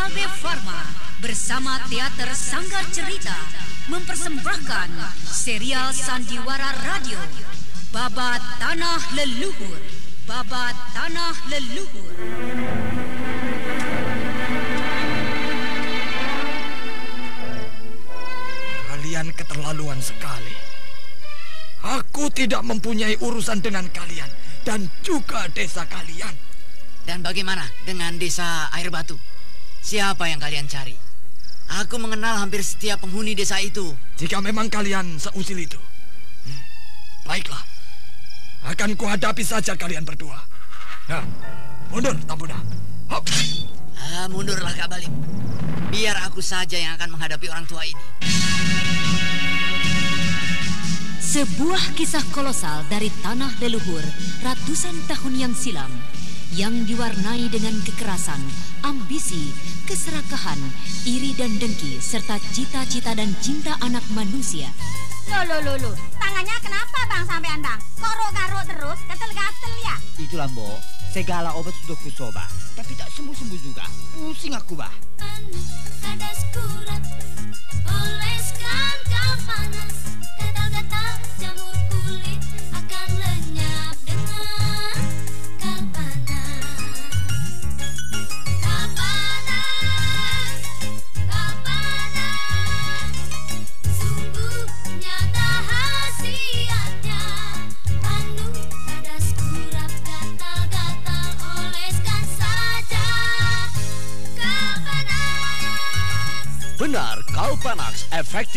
KB Pharma bersama Teater Sanggar Cerita mempersembahkan serial Sandiwara Radio Babat Tanah Leluhur Babat Tanah Leluhur Kalian keterlaluan sekali. Aku tidak mempunyai urusan dengan kalian dan juga desa kalian. Dan bagaimana dengan desa air batu? Siapa yang kalian cari? Aku mengenal hampir setiap penghuni desa itu. Jika memang kalian seusil itu, hmm, baiklah. Akan kuhadapi saja kalian berdua. Nah, mundur, Tambuna. Hop. Ah, mundurlah Kak Balik. Biar aku saja yang akan menghadapi orang tua ini. Sebuah kisah kolosal dari tanah leluhur ratusan tahun yang silam yang diwarnai dengan kekerasan, ambisi, keserakahan, iri dan dengki, serta cita-cita dan cinta anak manusia. Loh, loh, loh, loh. Tangannya kenapa bang sampean bang? Kok garuk terus, gatel-gatel ya? Itulah mbok, segala obat sudah kusoba, tapi tak sembuh-sembuh juga. Pusing aku bah. Kadas kurat, oleskan kau panas, gatal-gatal jamur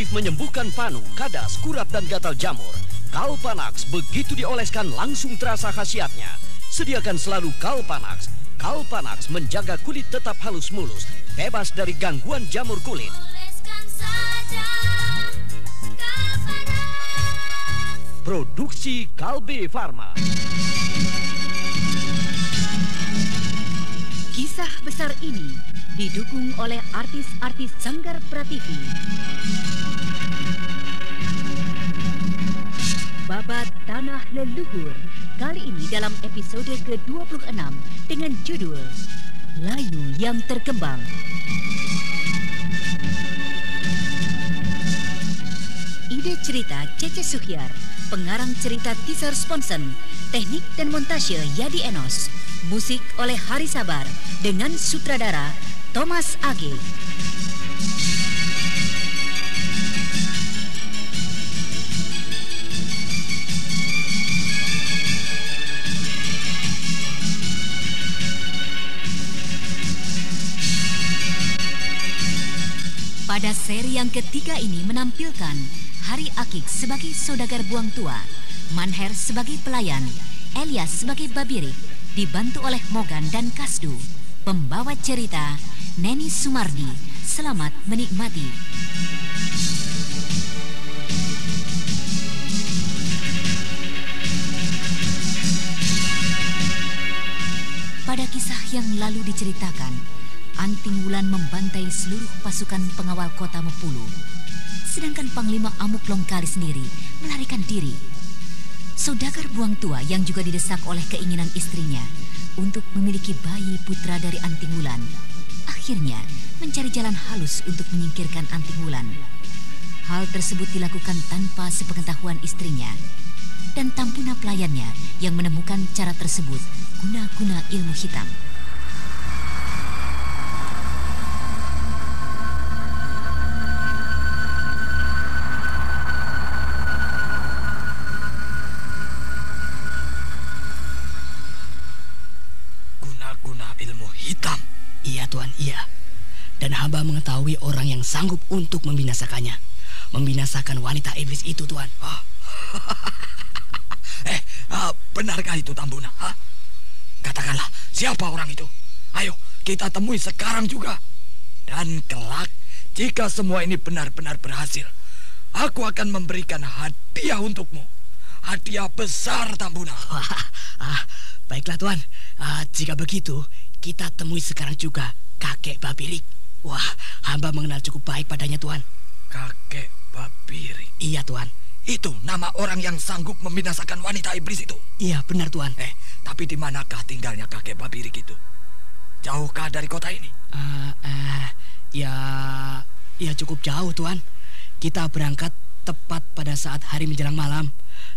efektif menyembuhkan panu, kadas, kurap, dan gatal jamur. Kalpanax begitu dioleskan langsung terasa khasiatnya. Sediakan selalu Kalpanax. Kalpanax menjaga kulit tetap halus mulus, bebas dari gangguan jamur kulit. Saja. Produksi Kalbe Farma. Kisah besar ini didukung oleh artis-artis Sanggar Prativi. Babat Tanah Leluhur kali ini dalam episode ke-26 dengan judul Layu yang Terkembang. Ide cerita Cece Suhyar, pengarang cerita teaser Sponsen, teknik dan montase Yadi Enos, musik oleh Hari Sabar dengan sutradara Thomas Age. Pada seri yang ketiga ini menampilkan Hari Akik sebagai saudagar buang tua, Manher sebagai pelayan, Elias sebagai babirik, dibantu oleh Mogan dan Kasdu. Pembawa cerita Neni Sumardi. Selamat menikmati. Pada kisah yang lalu diceritakan, Anting Wulan membantai seluruh pasukan pengawal kota Mepulu. Sedangkan Panglima Amuk Longkali sendiri melarikan diri. Saudagar buang tua yang juga didesak oleh keinginan istrinya untuk memiliki bayi putra dari Anting Wulan. Akhirnya mencari jalan halus untuk menyingkirkan Anting Wulan. Hal tersebut dilakukan tanpa sepengetahuan istrinya. Dan Tampuna pelayannya yang menemukan cara tersebut guna-guna ilmu hitam. Iya Tuan, iya. Dan hamba mengetahui orang yang sanggup untuk membinasakannya. Membinasakan wanita iblis itu Tuan. Ah. eh, ah, benarkah itu Tambuna? Katakanlah, siapa orang itu? Ayo, kita temui sekarang juga. Dan kelak, jika semua ini benar-benar berhasil, aku akan memberikan hadiah untukmu. Hadiah besar, Tambuna. Ah, baiklah Tuan. Ah, jika begitu, kita temui sekarang juga kakek Babirik. Wah, hamba mengenal cukup baik padanya Tuan. Kakek Babiri. Iya Tuan. Itu nama orang yang sanggup membinasakan wanita iblis itu. Iya benar Tuan. Eh, tapi di manakah tinggalnya kakek Babirik itu? Jauhkah dari kota ini? Ah, eh, ya, ya cukup jauh tuan. Kita berangkat tepat pada saat hari menjelang malam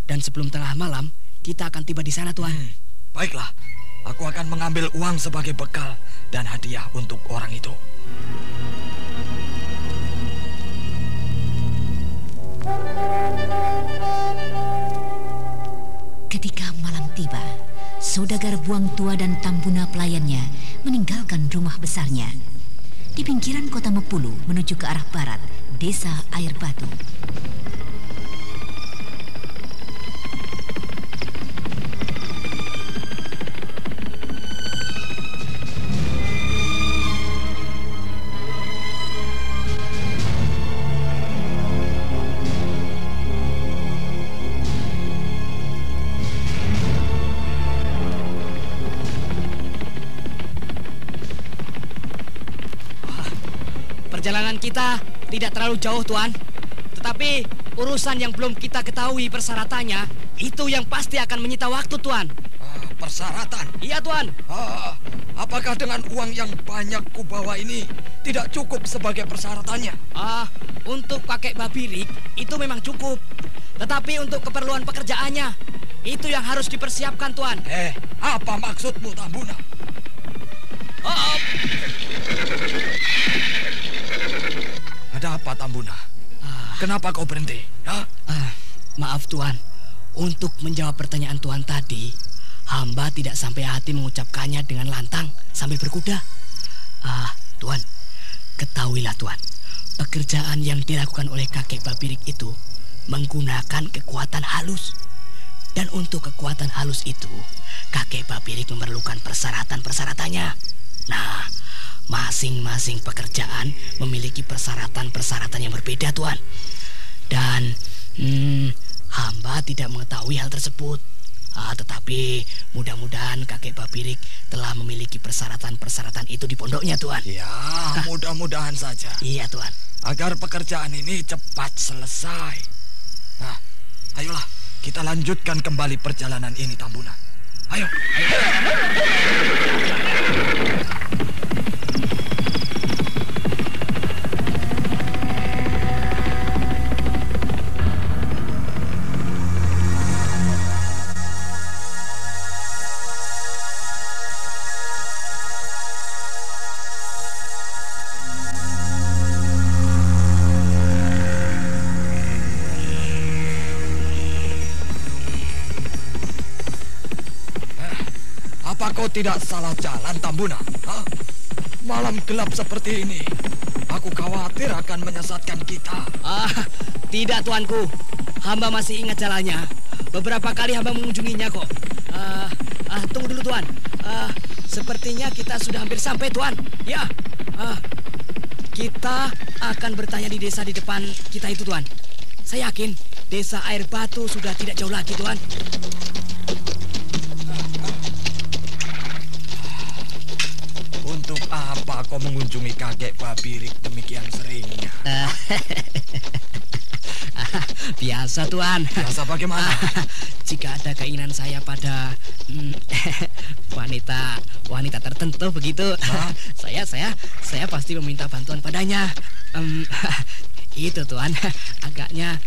dan sebelum tengah malam kita akan tiba di sana tuan. Hmm, baiklah, aku akan mengambil uang sebagai bekal dan hadiah untuk orang itu. Ketika malam tiba, saudagar buang tua dan tambuna pelayannya meninggalkan rumah besarnya. Di pinggiran kota Mepulu menuju ke arah barat, desa Air Batu. Kita tidak terlalu jauh tuan. Tetapi urusan yang belum kita ketahui persyaratannya itu yang pasti akan menyita waktu tuan. Ah, persyaratan. Iya tuan. Ah, apakah dengan uang yang banyak kubawa ini tidak cukup sebagai persyaratannya? Ah, untuk kakek Babirik itu memang cukup. Tetapi untuk keperluan pekerjaannya itu yang harus dipersiapkan tuan. Eh, apa maksudmu, Tambuna? Oh, oh. Ada apa, Tambuna? Kenapa kau berhenti? Ha? Ah, maaf tuan, untuk menjawab pertanyaan tuan tadi, hamba tidak sampai hati mengucapkannya dengan lantang sambil berkuda. Ah, tuan, ketahuilah tuan, pekerjaan yang dilakukan oleh kakek Babirik itu menggunakan kekuatan halus. Dan untuk kekuatan halus itu, kakek Babirik memerlukan persyaratan-persyaratannya. Nah, masing-masing pekerjaan memiliki persyaratan-persyaratan yang berbeda, tuan. Dan hmm, hamba tidak mengetahui hal tersebut. Ah, tetapi mudah-mudahan kakek Babirik telah memiliki persyaratan-persyaratan itu di pondoknya, Tuan. Ya, mudah-mudahan saja. Iya, Tuan. Agar pekerjaan ini cepat selesai. Nah, ayolah kita lanjutkan kembali perjalanan ini, Tambuna. Ayo, ayo. Tidak salah jalan, Tambuna? Hah? Malam gelap seperti ini. Aku khawatir akan menyesatkan kita. Ah, tidak, Tuanku. Hamba masih ingat jalannya. Beberapa kali hamba mengunjunginya kok. Ah, ah, tunggu dulu, Tuan. Ah, sepertinya kita sudah hampir sampai, Tuan. Ya. Ah, kita akan bertanya di desa di depan kita itu, Tuan. Saya yakin desa air batu sudah tidak jauh lagi, Tuan. Kau mengunjungi kakek Babirik demikian seringnya? Biasa, Tuan. Biasa bagaimana? Jika ada keinginan saya pada hmm, wanita wanita tertentu begitu, saya saya saya pasti meminta bantuan padanya. Itu Tuan, agaknya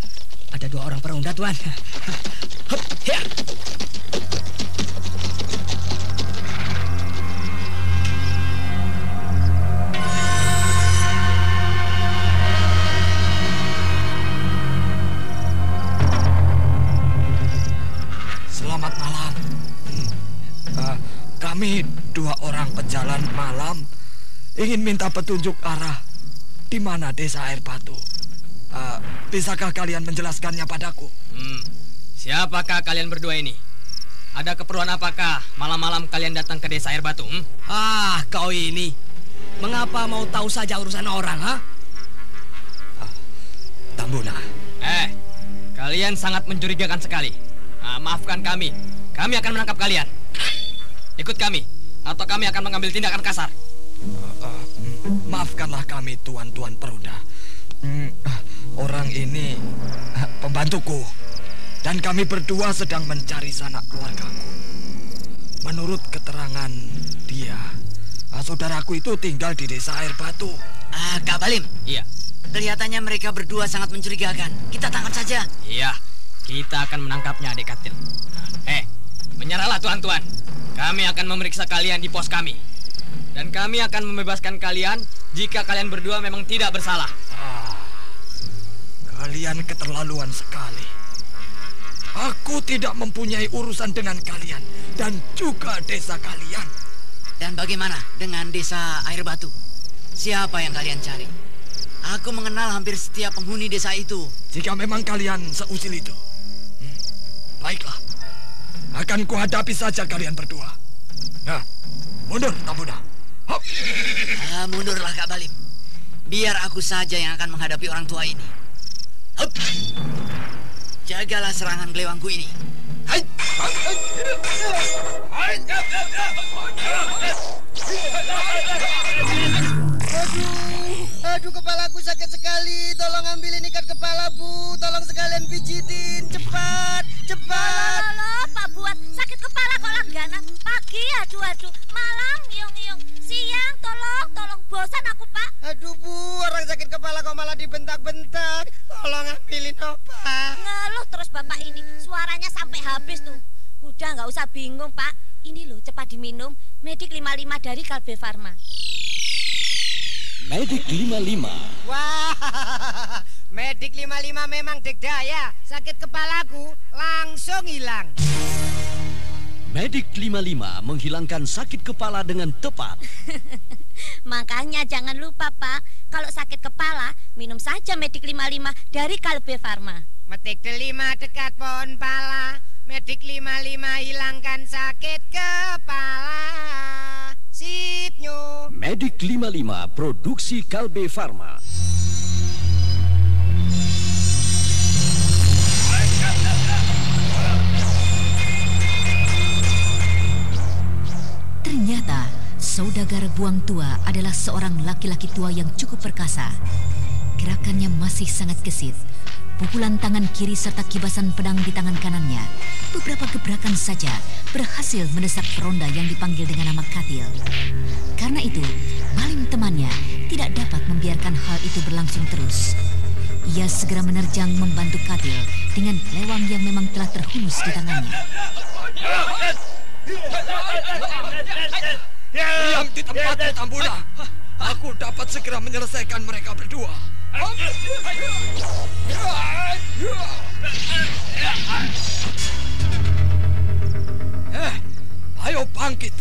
ada dua orang perunda Tuan. Hup, ya. Selamat malam. Hmm. Ah, kami dua orang pejalan malam ingin minta petunjuk arah di mana desa air batu. Ah, bisakah kalian menjelaskannya padaku? Hmm, siapakah kalian berdua ini? Ada keperluan apakah malam-malam kalian datang ke desa air batu? Hmm? Ah, kau ini. Mengapa mau tahu saja urusan orang, ha? Tambuna, Eh, kalian sangat mencurigakan sekali. Ah, maafkan kami, kami akan menangkap kalian. Ikut kami, atau kami akan mengambil tindakan kasar. ah, hmm, maafkanlah kami tuan-tuan perunda. Hmm, ah, orang ini ah, pembantuku dan kami berdua sedang mencari sanak keluargaku. Menurut keterangan dia, Ah, saudaraku itu tinggal di desa air batu. Ah, Kak Balim, Iya, kelihatannya mereka berdua sangat mencurigakan. Kita tangkap saja. iya. Kita akan menangkapnya, adik Katil. Eh, menyerahlah tuan-tuan. Kami akan memeriksa kalian di pos kami. Dan kami akan membebaskan kalian jika kalian berdua memang tidak bersalah. Kalian keterlaluan sekali. Aku tidak mempunyai urusan dengan kalian dan juga desa kalian. Dan bagaimana dengan desa air batu? Siapa yang kalian cari? Aku mengenal hampir setiap penghuni desa itu. Jika memang kalian seusil itu, baiklah. Akan kuhadapi saja kalian berdua. Nah, mundur, Tambuna. Hop. Ah, mundurlah Kak Balim. Biar aku saja yang akan menghadapi orang tua ini. Hup. Jagalah serangan gelewangku ini. Hai. Aduh, aduh kepalaku sakit sekali. Tolong ambilin ikat kepala, Bu. Tolong sekalian pijitin. Cepat, cepat. Lolo, Pak Buat, sakit kepala kok langganan. Pagi aduh aduh, malam yung yung. Siang tolong, tolong bosan aku Pak. Aduh, Bu, orang sakit kepala kok malah dibentak-bentak. Tolong ambilin obat. Ngeluh terus bapak ini, suaranya sampai habis tuh. Udah nggak usah bingung Pak. Ini loh cepat diminum. Medik 55 dari Kalbe Farma. Medik 55. Wah, Medik 55 memang dikdaya. Sakit kepalaku langsung hilang. Medik 55 menghilangkan sakit kepala dengan tepat. Makanya jangan lupa Pak, kalau sakit kepala minum saja Medik 55 dari Kalbe Farma. Metik delima dekat pohon pala. Medik 55 hilangkan sakit kepala. Sip nyu. Medik 55 produksi Kalbe Farma. Ternyata saudagar buang tua adalah seorang laki-laki tua yang cukup perkasa. Gerakannya masih sangat gesit. Pukulan tangan kiri serta kibasan pedang di tangan kanannya, beberapa gebrakan saja berhasil mendesak peronda yang dipanggil dengan nama Katil. Karena itu, Balim temannya tidak dapat membiarkan hal itu berlangsung terus. Ia segera menerjang membantu Katil dengan lewang yang memang telah terhunus di tangannya. Diam di tempatmu, Tambuna. Aku dapat segera menyelesaikan mereka berdua. Eh, ayo bangkit.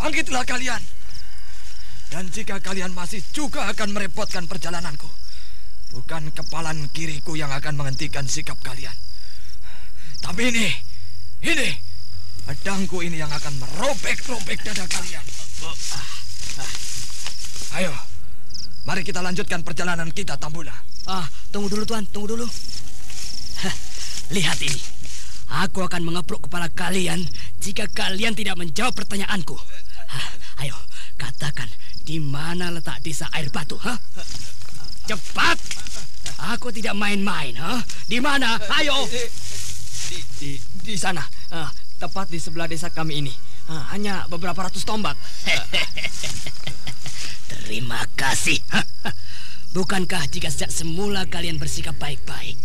Bangkitlah kalian. Dan jika kalian masih juga akan merepotkan perjalananku, bukan kepalan kiriku yang akan menghentikan sikap kalian. Tapi ini, ini, pedangku ini yang akan merobek-robek dada kalian. Ayo, mari kita lanjutkan perjalanan kita, Tambuna. Ah, tunggu dulu tuan, tunggu dulu. Hah, lihat ini. Aku akan mengepruk kepala kalian jika kalian tidak menjawab pertanyaanku. Hah, ayo, katakan di mana letak desa air batu, ha? Cepat! Aku tidak main-main, ha? Di mana? Ayo! Di, di, di sana, ah, tepat di sebelah desa kami ini. Hanya beberapa ratus tombak. Terima kasih. Bukankah jika sejak semula kalian bersikap baik-baik,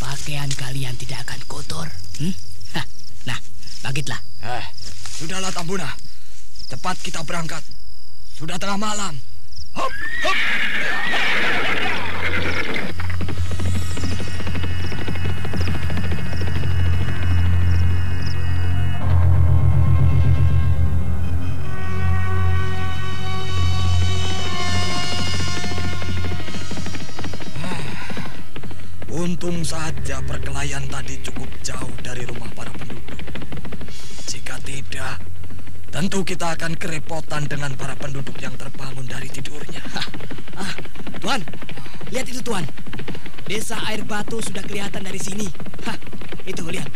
pakaian kalian tidak akan kotor? Hmm? Hah, Nah, bangkitlah. Eh, sudahlah Tambuna. Cepat kita berangkat. Sudah tengah malam. Hop, hop. Untung saja perkelahian tadi cukup jauh dari rumah para penduduk. Jika tidak, tentu kita akan kerepotan dengan para penduduk yang terbangun dari tidurnya. Ah, Tuan, lihat itu Tuan. Desa air batu sudah kelihatan dari sini. Hah, itu lihat.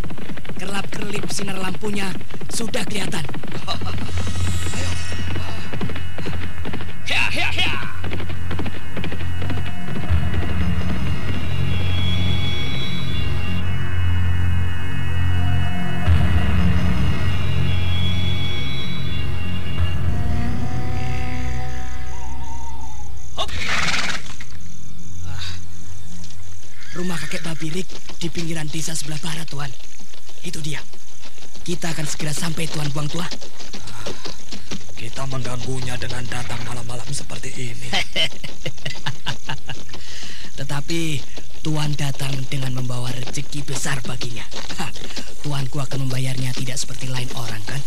Kerlap-kerlip sinar lampunya sudah kelihatan. di pinggiran desa sebelah barat, Tuan. Itu dia. Kita akan segera sampai, Tuan Buang Tua. Kita mengganggunya dengan datang malam-malam seperti ini. Tetapi Tuan datang dengan membawa rezeki besar baginya. Tuanku akan membayarnya tidak seperti lain orang, kan?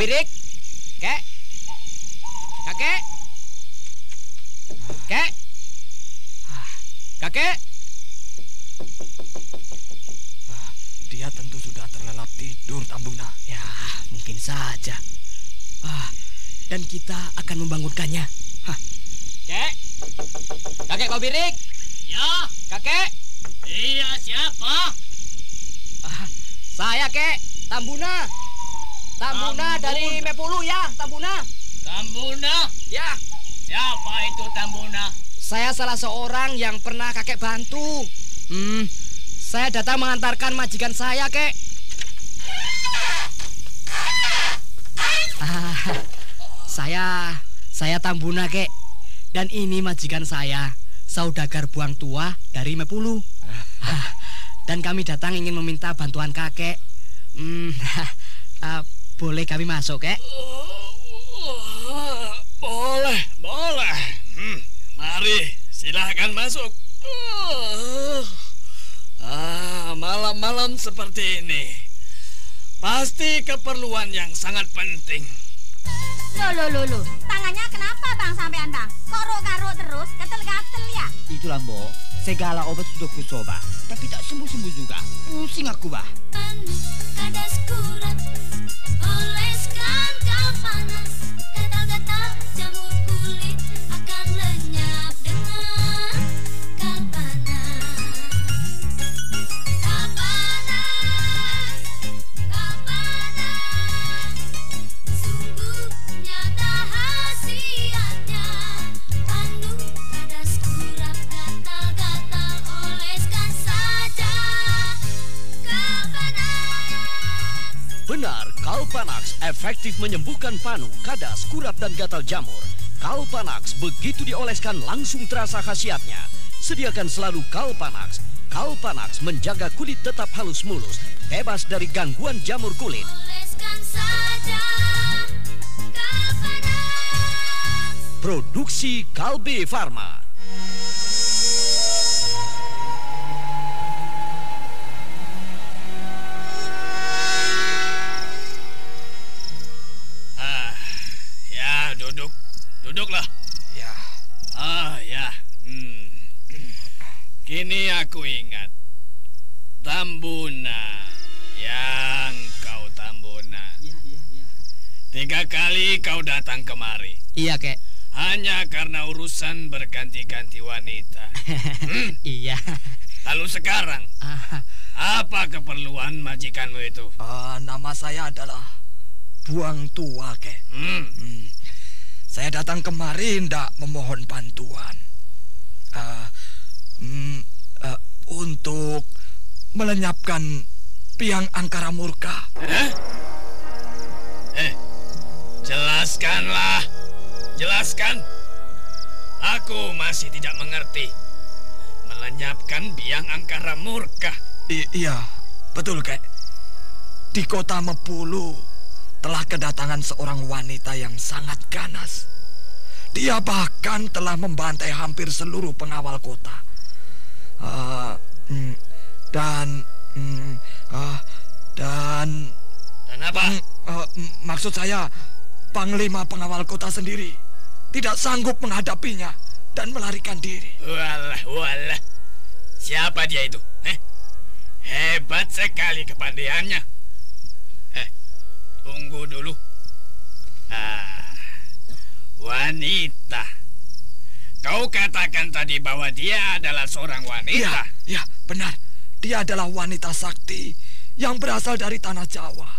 Kakek Babirik. Kek. Kakek. Kek. Ah, Kakek. Ah, Dia tentu sudah terlelap tidur, Tambuna. Ya, mungkin saja. Ah, dan kita akan membangunkannya. Hah, Kek. Kakek Babirik. Ya. Kakek. Iya, siapa? ah, saya kek, Tambuna. Tambuna dari Mepulu ya, Tambuna. Tambuna? Ya, Siapa itu Tambuna? saya salah seorang yang pernah kakek bantu. Hmm, saya datang mengantarkan majikan saya, kek. Ah, saya, saya Tambuna, kek. Dan ini majikan saya, saudagar buang tua dari Mepulu. Ah, Dan kami datang ingin meminta bantuan kakek. Hmm, ah, boleh kami masuk, kek? Boleh, boleh. Hmm, mari, silahkan masuk. Ah, malam-malam seperti ini. Pasti keperluan yang sangat penting. Loh, loh, loh, loh. Tangannya kenapa bang sampean bang? Kok rok-garuk terus? Gatel-gatel ya? Itulah mbok, segala obat sudah kusoba, tapi tak sembuh-sembuh juga. Pusing aku bah. Kurat Oleskan kau panas Gatal-gatal jamur Kalpanax efektif menyembuhkan panu, kadas, kurap, dan gatal jamur. Kalpanax begitu dioleskan langsung terasa khasiatnya. Sediakan selalu Kalpanax. Kalpanax menjaga kulit tetap halus mulus, bebas dari gangguan jamur kulit. Oleskan saja Produksi Kalbe Farma. Datang kemari. Iya, kek. Hanya karena urusan berganti-ganti wanita. Hmm, Iya. Lalu sekarang, Ah, apa keperluan majikanmu itu? ah, nama saya adalah Buang Tua, kek. Hmm, Hmm. Saya datang kemari hendak memohon bantuan. Ah, hmm, ah, untuk melenyapkan piang angkara murka. Jelaskanlah. Jelaskan. Aku masih tidak mengerti. Melenyapkan biang angkara murka. I- iya, betul, kek. Di kota Mepulu telah kedatangan seorang wanita yang sangat ganas. Dia bahkan telah membantai hampir seluruh pengawal kota. Ah, hmm, dan hmm, ah, dan Dan apa? Pang- eh, m- maksud saya, Panglima pengawal kota sendiri tidak sanggup menghadapinya dan melarikan diri. Walah, walah. Siapa dia itu? Eh? Hebat sekali kepandaiannya. Eh, tunggu dulu. Ah, wanita. Kau katakan tadi bahwa dia adalah seorang wanita. Ya, ya, benar. Dia adalah wanita sakti yang berasal dari tanah Jawa,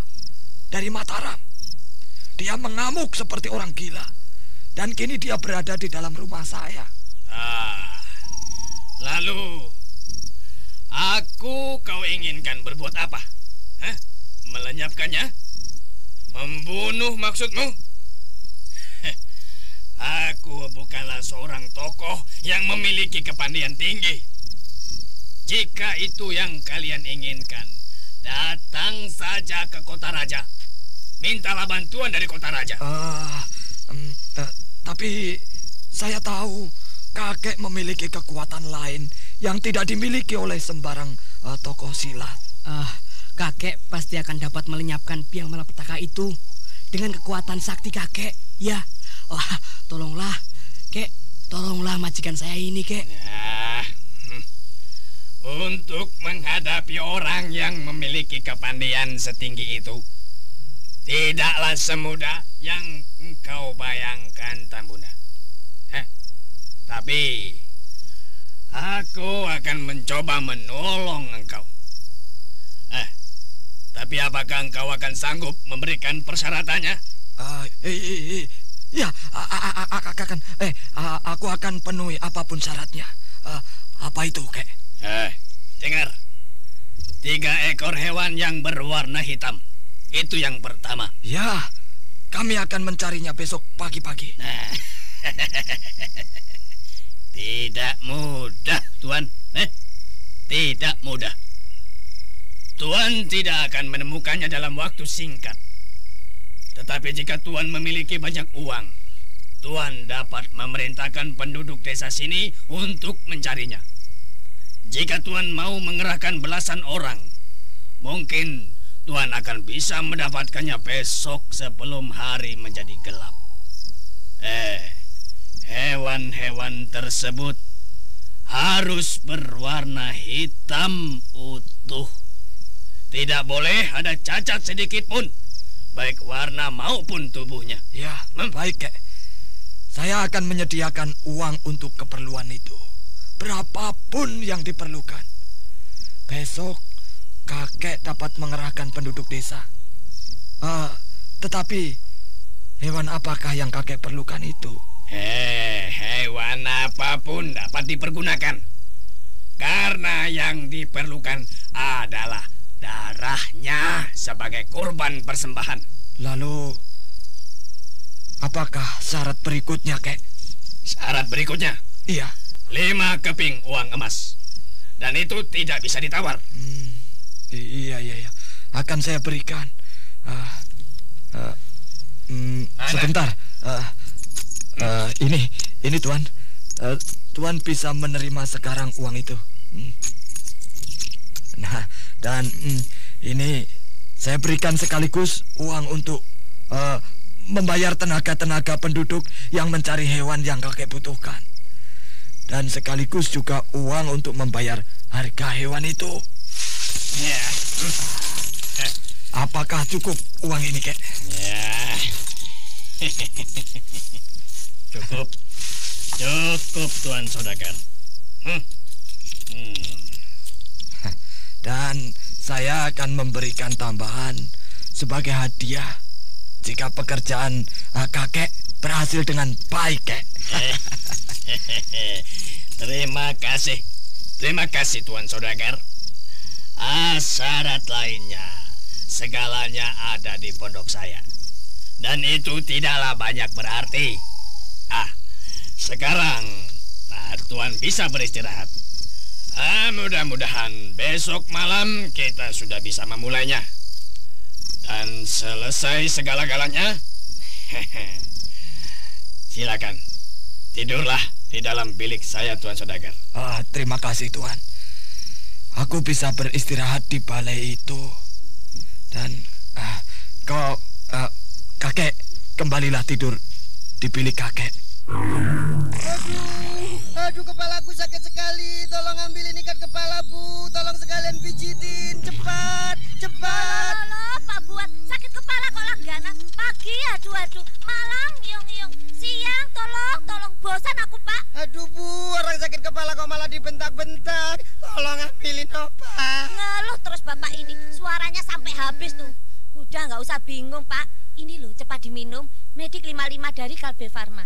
dari Mataram. Dia mengamuk seperti orang gila. Dan kini dia berada di dalam rumah saya. Ah, lalu aku kau inginkan berbuat apa? Hah? Melenyapkannya? Membunuh maksudmu? Aku bukanlah seorang tokoh yang memiliki kepandaian tinggi. Jika itu yang kalian inginkan, datang saja ke kota raja. Mintalah bantuan dari kota raja. Ah, em, eh, tapi saya tahu kakek memiliki kekuatan lain yang tidak dimiliki oleh sembarang eh, tokoh silat. Ah, kakek pasti akan dapat melenyapkan biang malapetaka itu dengan kekuatan sakti kakek. Ya, wah, tolonglah, kek, tolonglah majikan saya ini, kek. Ya, hmm. untuk menghadapi orang yang memiliki kepandaian setinggi itu, tidaklah semudah yang engkau bayangkan, Tambuna. Heh, tapi aku akan mencoba menolong engkau. Eh, tapi apakah engkau akan sanggup memberikan persyaratannya? Ah, eh, eh, ya, akan eh aku akan penuhi apa pun syaratnya. Ah, apa itu, kek? Eh, dengar. Tiga ekor hewan yang berwarna hitam. Itu yang pertama. Ya, kami akan mencarinya besok pagi-pagi. Nah, tidak mudah, Tuan. Eh, tidak mudah. Tuan tidak akan menemukannya dalam waktu singkat. Tetapi jika Tuan memiliki banyak uang, Tuan dapat memerintahkan penduduk desa sini untuk mencarinya. Jika Tuan mau mengerahkan belasan orang, mungkin Tuan akan bisa mendapatkannya besok sebelum hari menjadi gelap. Eh, hewan-hewan tersebut harus berwarna hitam utuh. Tidak boleh ada cacat sedikit pun, baik warna maupun tubuhnya. Ya, baik, kek. Saya akan menyediakan uang untuk keperluan itu. Berapapun yang diperlukan. Besok kakek dapat mengerahkan penduduk desa. Ah, tetapi hewan apakah yang kakek perlukan itu? Eh, hewan apa pun dapat dipergunakan. Karena yang diperlukan adalah darahnya sebagai korban persembahan. Lalu apakah syarat berikutnya, kek? Syarat berikutnya, Iya. lima keping uang emas. Dan itu tidak bisa ditawar. Hmm, i- iya, iya, iya. Akan saya berikan. Ah, hmm, Mana? sebentar. Ah, ah, ini, ini tuan. Ah, tuan bisa menerima sekarang uang itu. Hmm. Nah, dan hmm, ini saya berikan sekaligus uang untuk ah, membayar tenaga-tenaga penduduk yang mencari hewan yang kakek butuhkan. Dan sekaligus juga uang untuk membayar harga hewan itu. Ya. Apakah cukup uang ini, kek? Ya. Cukup. Cukup, Tuan Sodagar. Hmm. Hmm. Dan saya akan memberikan tambahan sebagai hadiah jika pekerjaan ah, kakek berhasil dengan baik, kek. Terima kasih. Terima kasih Tuan Sodagar. Ah, syarat lainnya. Segalanya ada di pondok saya. Dan itu tidaklah banyak berarti. Ah, sekarang nah, Tuan bisa beristirahat. Ah, mudah-mudahan besok malam kita sudah bisa memulainya. Dan selesai segala-galanya, silakan tidurlah di dalam bilik saya, Tuan Sodagar. Ah, terima kasih, Tuan. Aku bisa beristirahat di balai itu. Dan ah, kau, ah, kakek, kembalilah tidur di bilik kakek. Aduh, aduh kepalaku sakit sekali. Tolong ambilin ikat kepala, Bu. Tolong sekalian pijitin. Cepat, cepat. Loh, Pak Buat, sakit kepala kok langganan. Pagi, aduh, aduh. Malam, yung, yung. Siang, tolong, tolong. Bosan aku, Pak. Aduh, Bu, orang sakit kepala kok malah dibentak-bentak. Tolong ambilin obat. Ngeluh terus, Bapak Pak ini? Suaranya sampai habis tuh. Udah nggak usah bingung Pak. Ini loh cepat diminum. Medik 55 dari Kalbe Farma.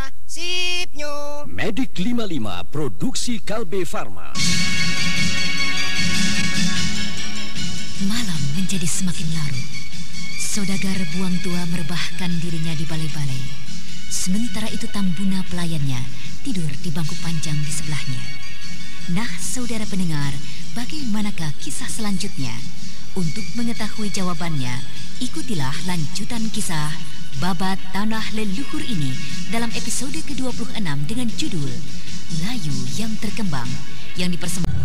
Sip nyu. Medik 55 produksi Kalbe Farma. Malam menjadi semakin larut. Saudagar buang tua merebahkan dirinya di balai-balai. Sementara itu Tambuna pelayannya tidur di bangku panjang di sebelahnya. Nah, saudara pendengar, bagaimanakah kisah selanjutnya? Untuk mengetahui jawabannya, ikutilah lanjutan kisah Babat Tanah Leluhur ini dalam episode ke-26 dengan judul Layu yang Terkembang yang dipersembahkan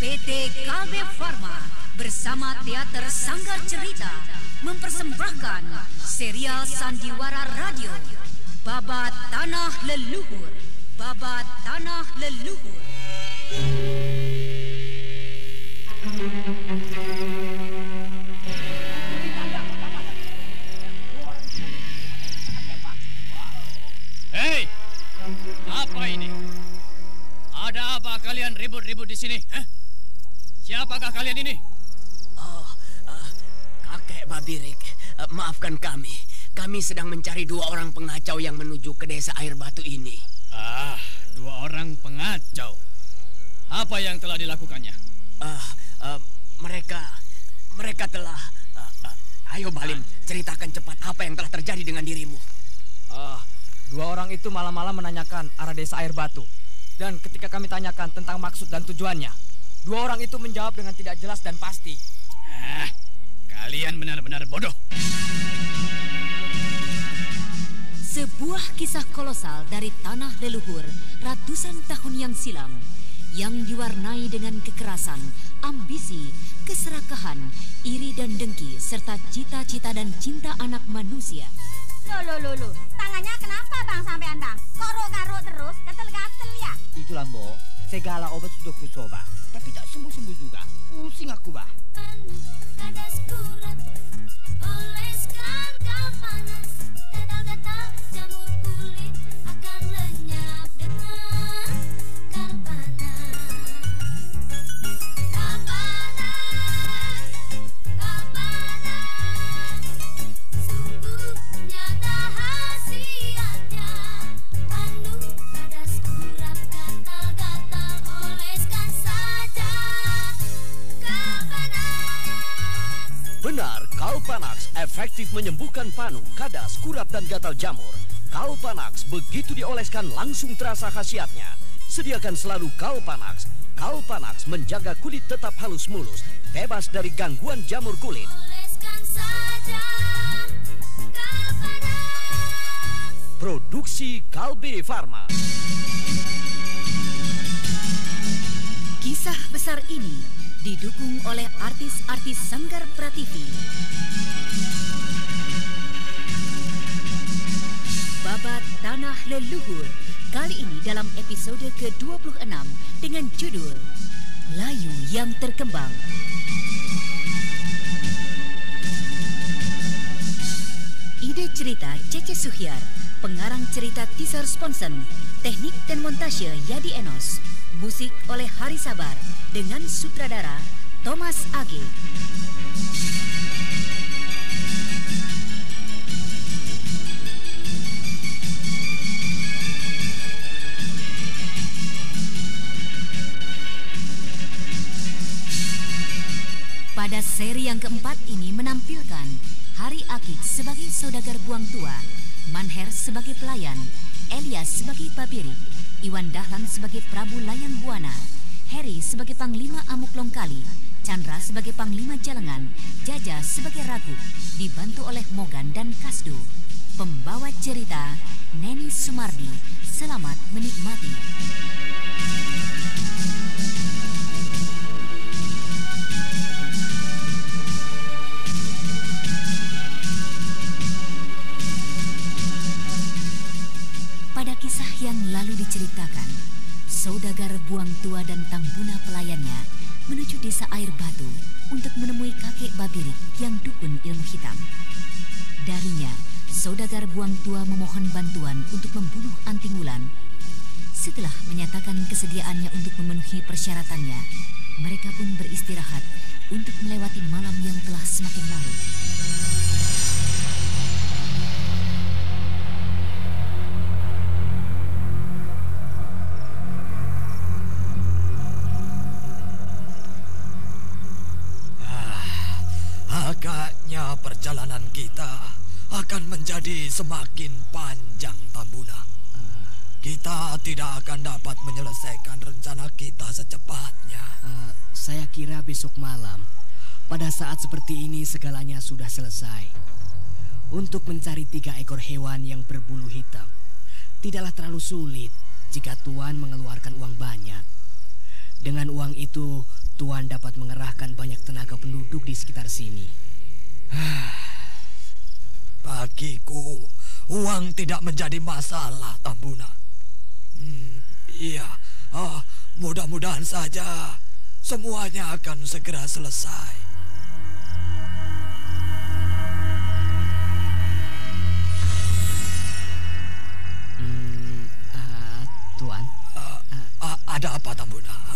PT Kalbe Farma bersama Teater Sanggar Cerita mempersembahkan serial Sandiwara Radio Babat Tanah Leluhur Babat Tanah Leluhur Hei, apa ini? Ada apa kalian ribut-ribut di sini? Hah? Siapakah kalian ini? Oh, uh, kakek Babirik, uh, maafkan kami. Kami sedang mencari dua orang pengacau yang menuju ke desa air batu ini. Ah, dua orang pengacau. Apa yang telah dilakukannya? Uh, uh, mereka, mereka telah. Uh, uh, ayo Balim, ceritakan cepat apa yang telah terjadi dengan dirimu. Ah, dua orang itu malam-malam menanyakan arah desa air batu. Dan ketika kami tanyakan tentang maksud dan tujuannya, dua orang itu menjawab dengan tidak jelas dan pasti. Ah, kalian benar-benar bodoh. Sebuah kisah kolosal dari tanah leluhur ratusan tahun yang silam yang diwarnai dengan kekerasan, ambisi, keserakahan, iri dan dengki serta cita-cita dan cinta anak manusia. Loh, loh, loh, loh. Tangannya kenapa bang sampean bang? Kok garuk terus? Gatel-gatel ya? Itulah mbok, segala obat sudah kucoba, tapi tak sembuh-sembuh juga. Pusing aku bah. Kadas Kalpanax efektif menyembuhkan panu, kadas, kurap, dan gatal jamur. Kalpanax begitu dioleskan langsung terasa khasiatnya. Sediakan selalu Kalpanax. Kalpanax menjaga kulit tetap halus mulus, bebas dari gangguan jamur kulit. Oleskan saja. Produksi Kalbe Farma. Kisah besar ini didukung oleh artis-artis Sanggar Prativi. Babat Tanah Leluhur kali ini dalam episode ke-26 dengan judul Layu yang Terkembang. Ide cerita Cece Suhyar, pengarang cerita teaser Sponsen, teknik dan montase Yadi Enos, musik oleh Hari Sabar dengan sutradara Thomas Age. Pada seri yang keempat ini menampilkan Hari Akik sebagai saudagar buang tua, Manher sebagai pelayan, Elias sebagai babiri, Iwan Dahlan sebagai Prabu Layang Buana, Harry sebagai Panglima Amuk Longkali, Chandra sebagai Panglima Jalengan, Jaja sebagai Ragu, dibantu oleh Mogan dan Kasdo. Pembawa cerita Neni Sumardi. Selamat menikmati. Lalu diceritakan, saudagar buang tua dan tambuna pelayannya menuju desa air batu untuk menemui kakek Babirik yang dukun ilmu hitam. Darinya, saudagar buang tua memohon bantuan untuk membunuh Antingulan. Setelah menyatakan kesediaannya untuk memenuhi persyaratannya, mereka pun beristirahat untuk melewati malam yang telah semakin larut. Agaknya perjalanan kita akan menjadi semakin panjang, Tambuna. Kita tidak akan dapat menyelesaikan rencana kita secepatnya. Eh, saya kira besok malam, pada saat seperti ini segalanya sudah selesai. Untuk mencari tiga ekor hewan yang berbulu hitam, tidaklah terlalu sulit jika Tuan mengeluarkan uang banyak. Dengan uang itu, Tuan dapat mengerahkan banyak tenaga penduduk di sekitar sini. Bagiku, uang tidak menjadi masalah, Tambuna. Hmm, iya, ah, mudah-mudahan saja semuanya akan segera selesai. Hmm, eh, Tuan, A- ada apa, Tambuna?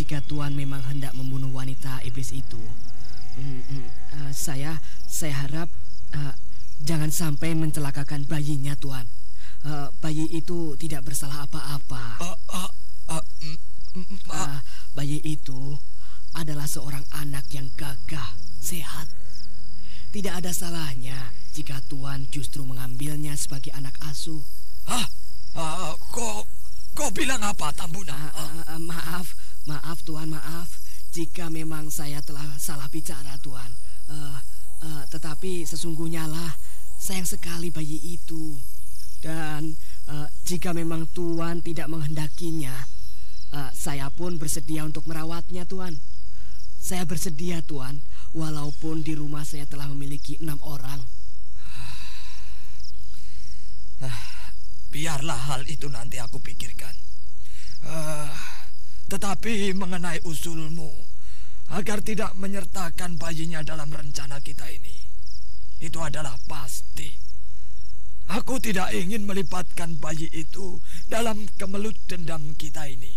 Jika Tuan memang hendak membunuh wanita iblis itu, hmm, hmm, eh, saya saya harap eh, jangan sampai mencelakakan bayinya, Tuan. Eh, bayi itu tidak bersalah apa-apa. Eh, bayi itu adalah seorang anak yang gagah, sehat. Tidak ada salahnya jika Tuan justru mengambilnya sebagai anak asuh. Hah? Ah, kok kok bilang apa, Tambuna? Ah, ah, maaf, maaf Tuan, maaf. Jika memang saya telah salah bicara, Tuan. Eh, eh, tetapi sesungguhnya lah sayang sekali bayi itu. Dan eh, jika memang Tuan tidak menghendakinya, eh, saya pun bersedia untuk merawatnya, Tuan. Saya bersedia, Tuan, walaupun di rumah saya telah memiliki enam orang. Biarlah hal itu nanti aku pikirkan. Eh, tetapi mengenai usulmu agar tidak menyertakan bayinya dalam rencana kita ini, itu adalah pasti. Aku tidak ingin melibatkan bayi itu dalam kemelut dendam kita ini.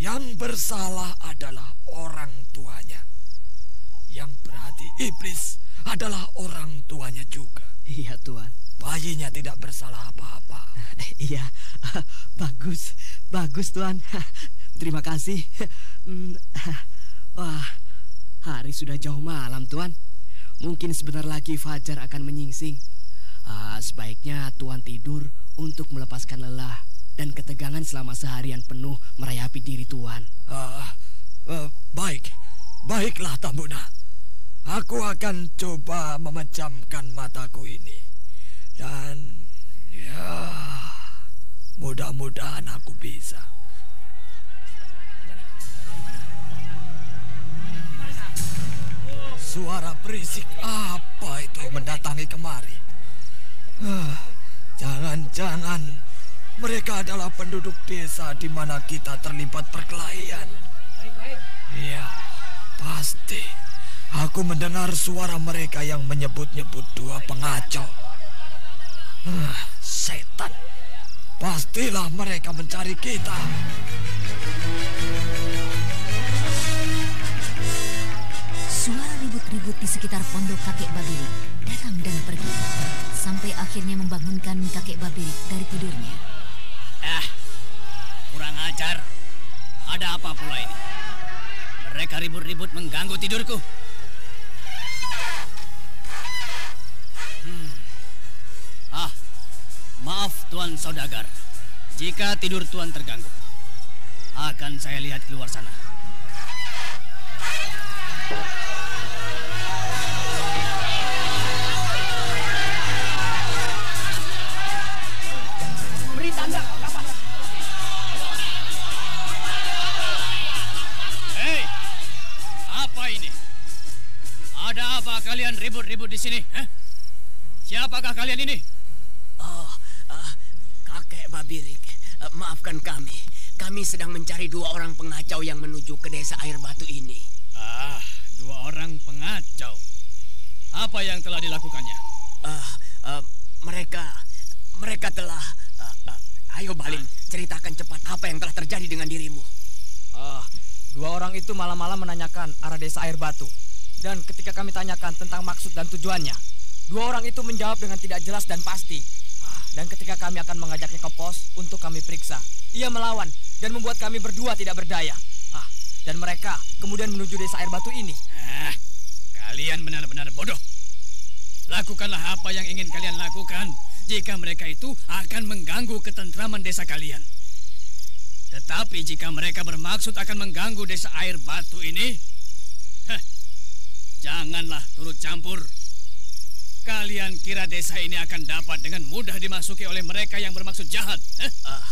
Yang bersalah adalah orang tuanya. Yang berarti iblis adalah orang tuanya juga. Iya, Tuan. Bayinya tidak bersalah apa-apa. Iya, bagus, bagus Tuan. Terima kasih. Hmm, Wah, hari sudah jauh malam Tuan. Mungkin sebentar lagi fajar akan menyingsing. Ah, sebaiknya Tuan tidur untuk melepaskan lelah dan ketegangan selama seharian penuh merayapi diri Tuan. Ah, eh, baik, baiklah Tambuna. Aku akan coba memejamkan mataku ini. Dan ya, mudah-mudahan aku bisa. Suara berisik apa itu mendatangi kemari? Ah, Jangan-jangan mereka adalah penduduk desa di mana kita terlibat perkelahian. Iya, pasti. Aku mendengar suara mereka yang menyebut-nyebut dua pengacau. Ah, setan. Pastilah mereka mencari kita. Ribut-ribut di sekitar pondok kakek Babirik datang dan pergi. Sampai akhirnya membangunkan kakek Babirik dari tidurnya. Ah, kurang ajar. Ada apa pula ini? Mereka ribut-ribut mengganggu tidurku. Hmm. Ah, maaf Tuan Saudagar. Jika tidur Tuan terganggu, akan saya lihat keluar sana. kalian ribut-ribut di sini? Hah? Siapakah kalian ini? Oh, ah, kakek Babirik, eh, maafkan kami. Kami sedang mencari dua orang pengacau yang menuju ke desa air batu ini. Ah, dua orang pengacau. Apa yang telah dilakukannya? Ah, ah, mereka, mereka telah. ah, ah, ayo Balim, ceritakan cepat apa yang telah terjadi dengan dirimu. Ah, dua orang itu malam-malam menanyakan arah desa air batu. Dan ketika kami tanyakan tentang maksud dan tujuannya, dua orang itu menjawab dengan tidak jelas dan pasti. Ah, Dan ketika kami akan mengajaknya ke pos untuk kami periksa, ia melawan dan membuat kami berdua tidak berdaya. Ah, dan mereka kemudian menuju desa air batu ini. Ah, kalian benar-benar bodoh. Lakukanlah apa yang ingin kalian lakukan jika mereka itu akan mengganggu ketentraman desa kalian. Tetapi jika mereka bermaksud akan mengganggu desa air batu ini, janganlah turut campur. Kalian kira desa ini akan dapat dengan mudah dimasuki oleh mereka yang bermaksud jahat? Eh? Ah,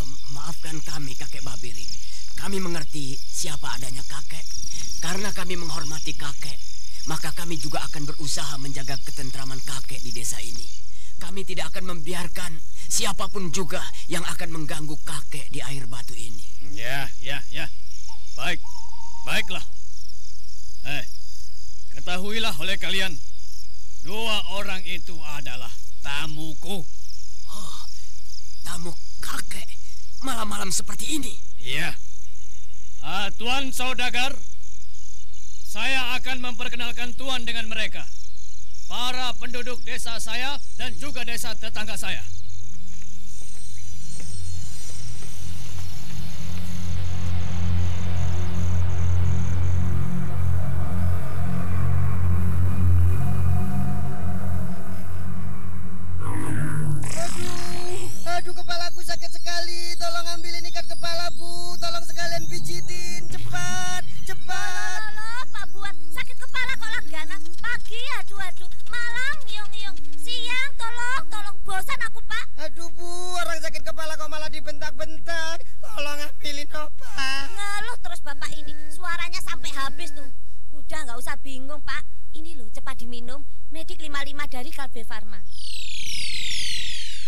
em, maafkan kami kakek Babirik. Kami mengerti siapa adanya kakek. Karena kami menghormati kakek, maka kami juga akan berusaha menjaga ketentraman kakek di desa ini. Kami tidak akan membiarkan siapa pun juga yang akan mengganggu kakek di air batu ini. Ya, ya, ya. Baik, baiklah. Ketahuilah oleh kalian, dua orang itu adalah tamuku. Oh, tamu kakek malam-malam seperti ini. Iya. Ah, Tuan Saudagar, saya akan memperkenalkan Tuan dengan mereka. Para penduduk desa saya dan juga desa tetangga saya. Aduh, kepalaku sakit sekali. Tolong ambilin ikat kepala, Bu. Tolong sekalian pijitin. Cepat, cepat. Alah, Pak Buat, sakit kepala kok langganan. Pagi, aduh, aduh. Malam, ngiung-ngiung. Siang, tolong, tolong. Bosan aku, Pak. Aduh, Bu, orang sakit kepala kok malah dibentak-bentak. Tolong ambilin obat. Ngeluh terus Bapak ini. Suaranya sampai habis tuh. Udah nggak usah bingung, Pak. Ini loh, cepat diminum. Medik 55 dari Kalbe Farma.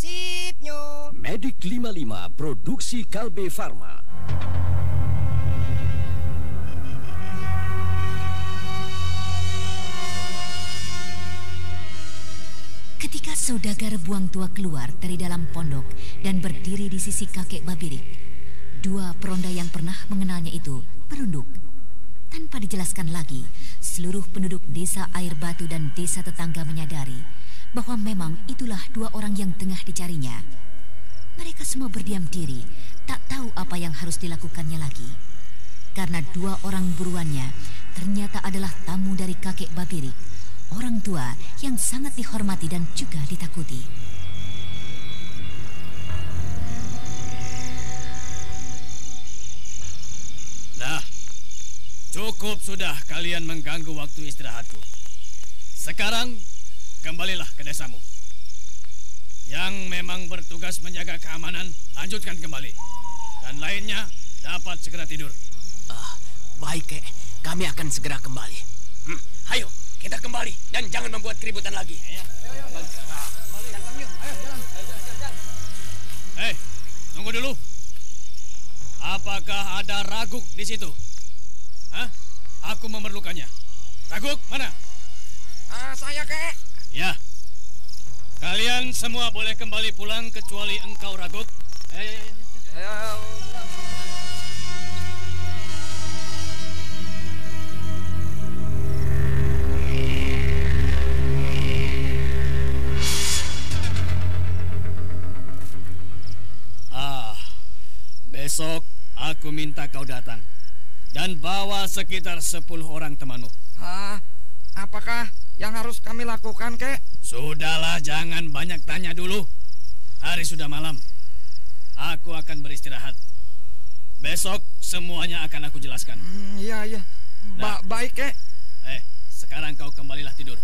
Sip nyu. Medik 55 produksi Kalbe Farma. Ketika saudagar buang tua keluar dari dalam pondok dan berdiri di sisi kakek Babirik, dua peronda yang pernah mengenalnya itu merunduk. Tanpa dijelaskan lagi, seluruh penduduk desa Air Batu dan desa tetangga menyadari bahwa memang itulah dua orang yang tengah dicarinya. Mereka semua berdiam diri, tak tahu apa yang harus dilakukannya lagi. Karena dua orang buruannya ternyata adalah tamu dari kakek Babirik, orang tua yang sangat dihormati dan juga ditakuti. Nah, cukup sudah kalian mengganggu waktu istirahatku. Sekarang, kembalilah ke desamu. Yang memang bertugas menjaga keamanan, lanjutkan kembali. Dan lainnya dapat segera tidur. Ah, baik, kek. Kami akan segera kembali. Hmm, ayo, kita kembali dan jangan membuat keributan lagi. Hei, tunggu dulu. Apakah ada raguk di situ? Hah? Aku memerlukannya. Raguk, mana? Ah, saya kek. Ya. Kalian semua boleh kembali pulang kecuali engkau Raguk. Ayo, ayo, ayo, ayo. Ah, besok aku minta kau datang dan bawa sekitar 10 orang temanmu. Ah, apakah yang harus kami lakukan, kek? Sudahlah, jangan banyak tanya dulu. Hari sudah malam. Aku akan beristirahat. Besok semuanya akan aku jelaskan. Hmm, iya, iya. Ba baik, kek. Eh, sekarang kau kembalilah tidur.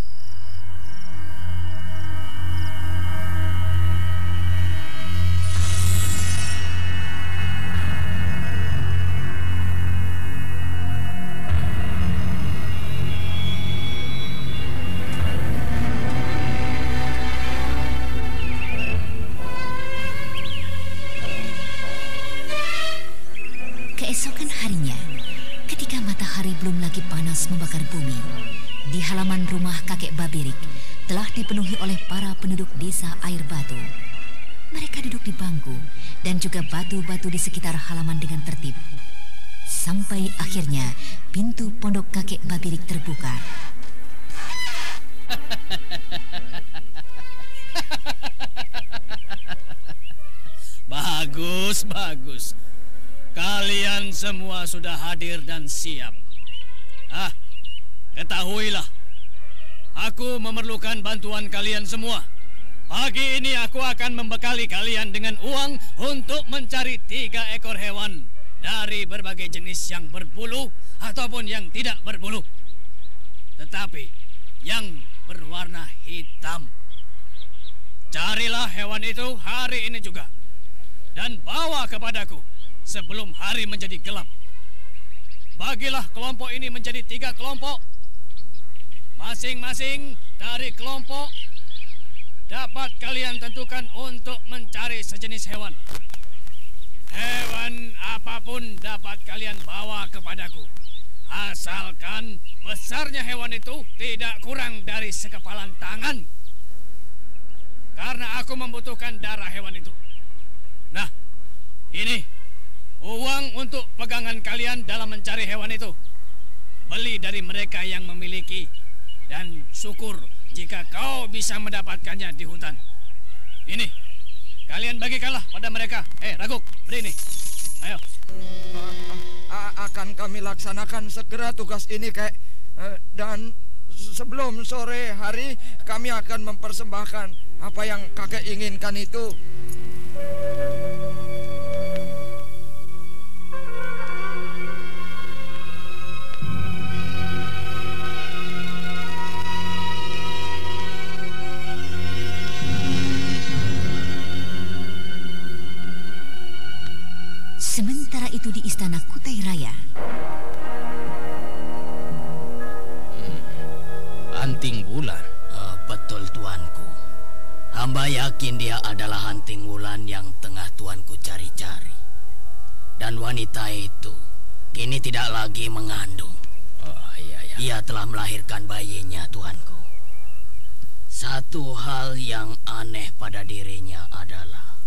Belum lagi panas membakar bumi, di halaman rumah kakek Babirik telah dipenuhi oleh para penduduk desa air batu. Mereka duduk di bangku dan juga batu-batu di sekitar halaman dengan tertib. Sampai akhirnya pintu pondok kakek Babirik terbuka. Bagus, bagus. Kalian semua sudah hadir dan siap. Ah, ketahuilah. Aku memerlukan bantuan kalian semua. Pagi ini aku akan membekali kalian dengan uang untuk mencari tiga ekor hewan dari berbagai jenis yang berbulu ataupun yang tidak berbulu. Tetapi yang berwarna hitam. Carilah hewan itu hari ini juga dan bawa kepadaku sebelum hari menjadi gelap. Bagilah kelompok ini menjadi tiga kelompok. Masing-masing dari kelompok dapat kalian tentukan untuk mencari sejenis hewan. Hewan apa pun dapat kalian bawa kepadaku. Asalkan besarnya hewan itu tidak kurang dari sekepalan tangan. Karena aku membutuhkan darah hewan itu. Nah, ini uang untuk pegangan kalian dalam mencari hewan itu. Beli dari mereka yang memiliki dan syukur jika kau bisa mendapatkannya di hutan. Ini, kalian bagikanlah pada mereka. Eh, Raguk, beri ini. Ayo. A- akan kami laksanakan segera tugas ini, kek. Eh, Dan sebelum sore hari kami akan mempersembahkan apa yang kakek inginkan itu. Sementara Hamba yakin dia adalah Anting Wulan yang tengah tuanku cari-cari. Dan wanita itu kini tidak lagi mengandung. Oh iya ya. Ia telah melahirkan bayinya, tuanku. Satu hal yang aneh pada dirinya adalah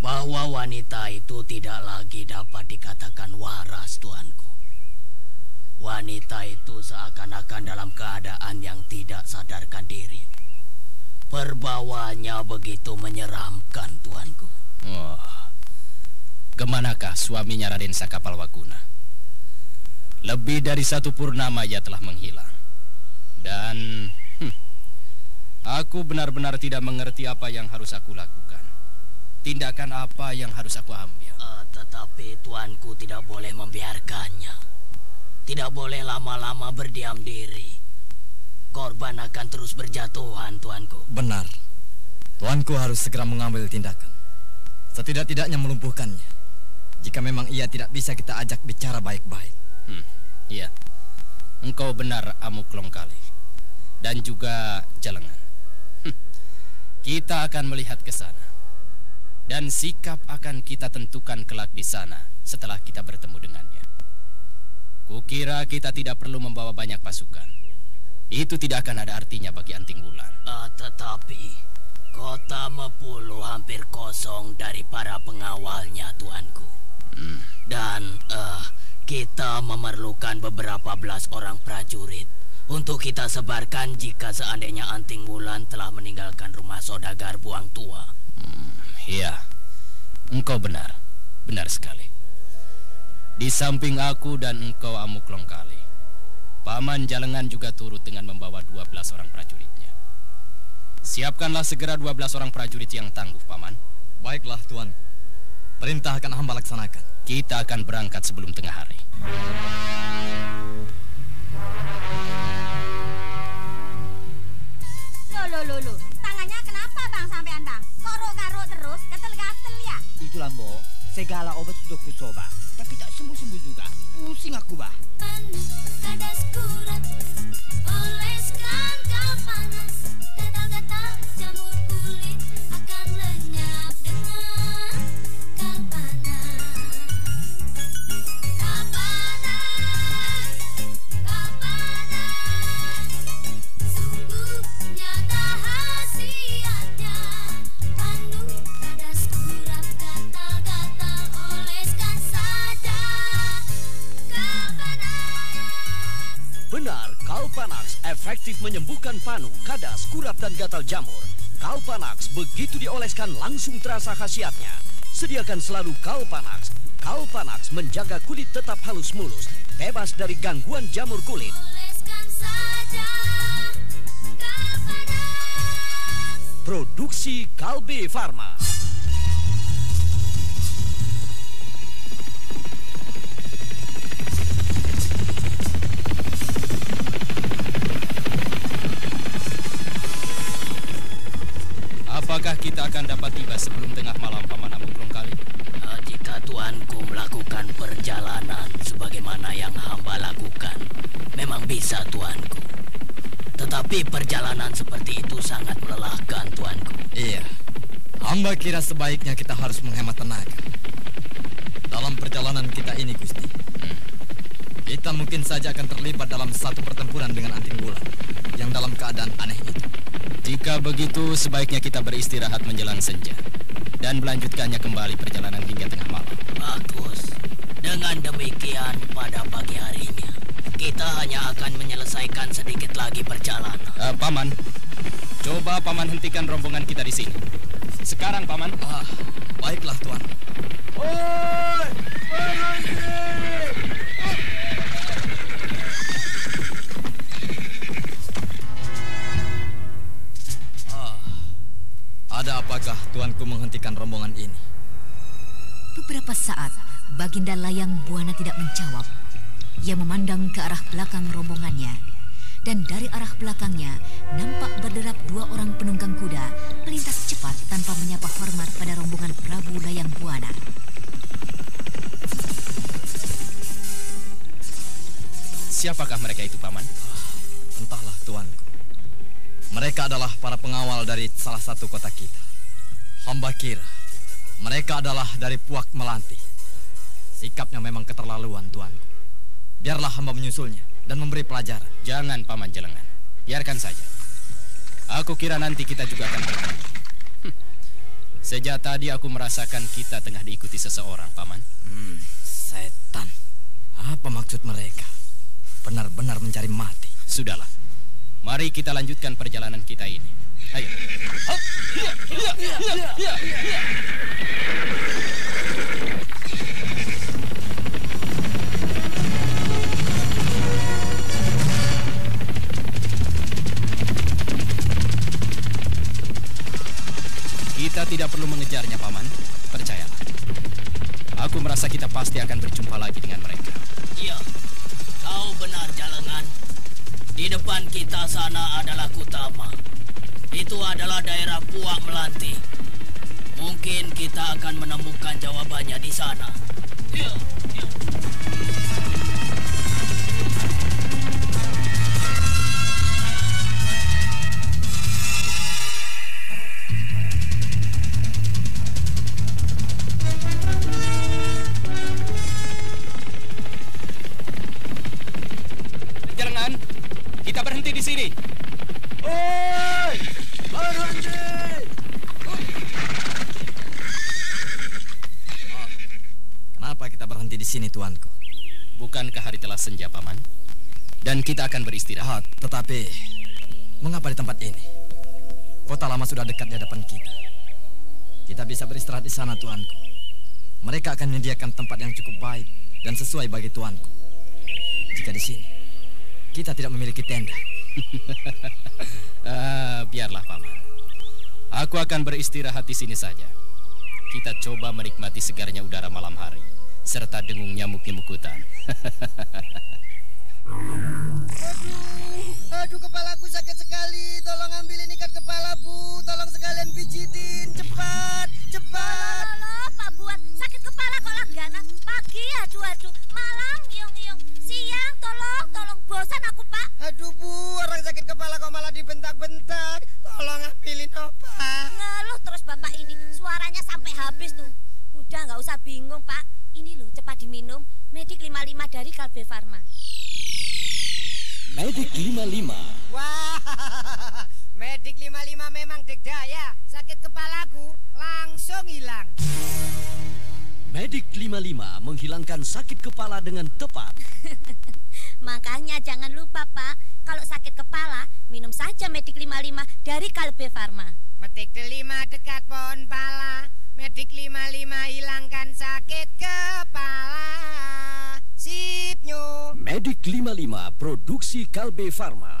bahwa wanita itu tidak lagi dapat dikatakan waras, tuanku. Wanita itu seakan-akan dalam keadaan yang tidak sadarkan diri. Perbawaannya begitu menyeramkan, tuanku. Oh. Ke manakah suaminya Raden Sakapalwaguna? Lebih dari satu purnama ia telah menghilang. Dan hmm, aku benar-benar tidak mengerti apa yang harus aku lakukan. Tindakan apa yang harus aku ambil. Eh, tetapi tuanku tidak boleh membiarkannya. Tidak boleh lama-lama berdiam diri. Korban akan terus berjatuhan, tuanku. Benar. Tuanku harus segera mengambil tindakan. Setidak-tidaknya melumpuhkannya. Jika memang ia tidak bisa kita ajak bicara baik-baik. Hmm, iya. Engkau benar Amuk Longkali. Dan juga Jelengan. Hmm, Kita akan melihat ke sana. Dan sikap akan kita tentukan kelak di sana setelah kita bertemu dengannya. Kukira kita tidak perlu membawa banyak pasukan. Itu tidak akan ada artinya bagi Anting Wulan. Ah, tetapi kota Mepulu hampir kosong dari para pengawalnya, tuanku. Hmm, Dan eh kita memerlukan beberapa belas orang prajurit untuk kita sebarkan jika seandainya Anting Wulan telah meninggalkan rumah saudagar buang tua. Iya, engkau benar. Benar sekali. Di samping aku dan engkau Amuk Longkali. Paman Jalengan juga turut dengan membawa 12 orang prajuritnya. Siapkanlah segera 12 orang prajurit yang tangguh, Paman. Baiklah, Tuanku. Perintah akan hamba laksanakan. Kita akan berangkat sebelum tengah hari. Loh, loh, loh, loh. Tangannya kenapa bang sampean bang? Kok garuk terus, gatel-gatel ya? Itulah mbok, segala obat sudah kucoba, tapi tak sembuh-sembuh juga. Pusing aku bah. Kadas kurat Oleskan kau panas Gatal-gatal jamur kulit Kalpanax efektif menyembuhkan panu, kadas, kurap, dan gatal jamur. Kalpanax begitu dioleskan langsung terasa khasiatnya. Sediakan selalu Kalpanax. Kalpanax menjaga kulit tetap halus mulus, bebas dari gangguan jamur kulit. Produksi Kalbe Farma. Apakah kita akan dapat tiba sebelum tengah malam, Paman Amuk Longkali? Ah, Jika tuanku melakukan perjalanan sebagaimana yang hamba lakukan, memang bisa tuanku. Tetapi perjalanan seperti itu sangat melelahkan tuanku. Iya. Hamba kira sebaiknya kita harus menghemat tenaga. Dalam perjalanan kita ini, Gusti. Kita mungkin saja akan terlibat dalam satu pertempuran dengan Anting Wulan yang dalam keadaan aneh itu. Jika begitu, sebaiknya kita beristirahat menjelang senja dan melanjutkannya kembali perjalanan hingga tengah malam. Bagus. Dengan demikian pada pagi harinya, kita hanya akan menyelesaikan sedikit lagi perjalanan. Eh, paman, coba paman hentikan rombongan kita di sini. Sekarang, paman. Ah, baiklah, tuan. Oi, Ah, ada apakah tuanku menghentikan rombongan ini? Beberapa saat, Baginda Layang Buana tidak menjawab. Ia memandang ke arah belakang rombongannya. Dan dari arah belakangnya, nampak berderap dua orang penunggang kuda melintas cepat tanpa menyapa hormat pada rombongan Prabu Layang Buana. Siapakah mereka itu, paman? Entahlah, tuanku. Mereka adalah para pengawal dari salah satu kota kita. Hamba kira mereka adalah dari Puak Melanti. Sikapnya memang keterlaluan, tuanku. Biarlah hamba menyusulnya dan memberi pelajaran. Jangan, paman jelengan. Biarkan saja. Aku kira nanti kita juga akan bertemu. Hm. Sejak tadi aku merasakan kita tengah diikuti seseorang, paman. Hmm, setan. Apa maksud mereka? Benar-benar mencari mati. Sudahlah. Mari kita lanjutkan perjalanan kita ini. Ayo. Kita tidak perlu mengejarnya, Paman. Percayalah. Aku merasa kita pasti akan berjumpa lagi dengan mereka. Iya, kau benar jalengan. Di depan kita sana adalah Kutama. Itu adalah daerah Puak Melanti. Mungkin kita akan menemukan jawabannya di sana. Iya, sini, tuanku? Bukankah hari telah senja, Paman? Dan kita akan beristirahat. Ah, tetapi mengapa di tempat ini? Kota lama sudah dekat di hadapan kita. Kita bisa beristirahat di sana, tuanku. Mereka akan menyediakan tempat yang cukup baik dan sesuai bagi tuanku. Jika di sini, kita tidak memiliki tenda. Ah, biarlah paman. Aku akan beristirahat di sini saja. Kita coba menikmati segarnya udara malam hari serta dengung nyamuk-nyamuk hutan. Aduh, kepalaku sakit sekali. Tolong ambilin ikat kepala, Bu. Tolong sekalian pijitin. Cepat, cepat. Halo, Pak Buat. Sakit kepala kok langganan. Pagi, aduh, aduh. Malam, ngiung-ngiung. Siang, tolong, tolong. Bosan aku, Pak. Aduh, Bu. Orang sakit kepala kok malah dibentak-bentak. Tolong ambilin obat. Ngeluh terus Bapak ini. Suaranya sampai habis tuh. Udah nggak usah bingung, Pak. Ini loh, cepat diminum. Medik 55 dari Kalbe Farma. Medik 55 Wah, Medik 55 memang dikdaya. Sakit kepalaku langsung hilang. Medik 55 menghilangkan sakit kepala dengan tepat. Makanya jangan lupa, Pak. Kalau sakit kepala, minum saja Medik 55 dari Kalbe Farma. Medik delima dekat pohon pala. Medik 55 hilangkan sakit kepala. Sip nyu. Medik 55 produksi Kalbe Farma.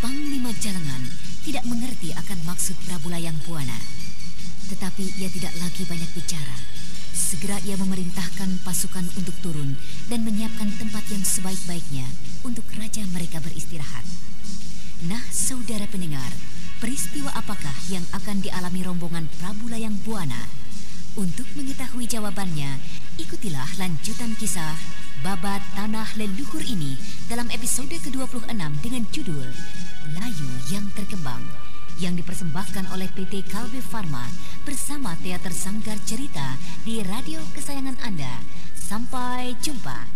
Panglima Jalangan tidak mengerti akan maksud Prabu Layang Buana. Tetapi ia tidak lagi banyak bicara. Segera ia memerintahkan pasukan untuk turun dan menyiapkan tempat yang sebaik-baiknya untuk raja mereka beristirahat. Nah, saudara pendengar, peristiwa apakah yang akan dialami rombongan Prabu Layang Buana? Untuk mengetahui jawabannya, ikutilah lanjutan kisah Babat Tanah Leluhur ini dalam episode ke-26 dengan judul Layu yang Terkembang yang dipersembahkan oleh PT Kalbe Farma bersama Teater Sanggar Cerita di radio kesayangan Anda. Sampai jumpa.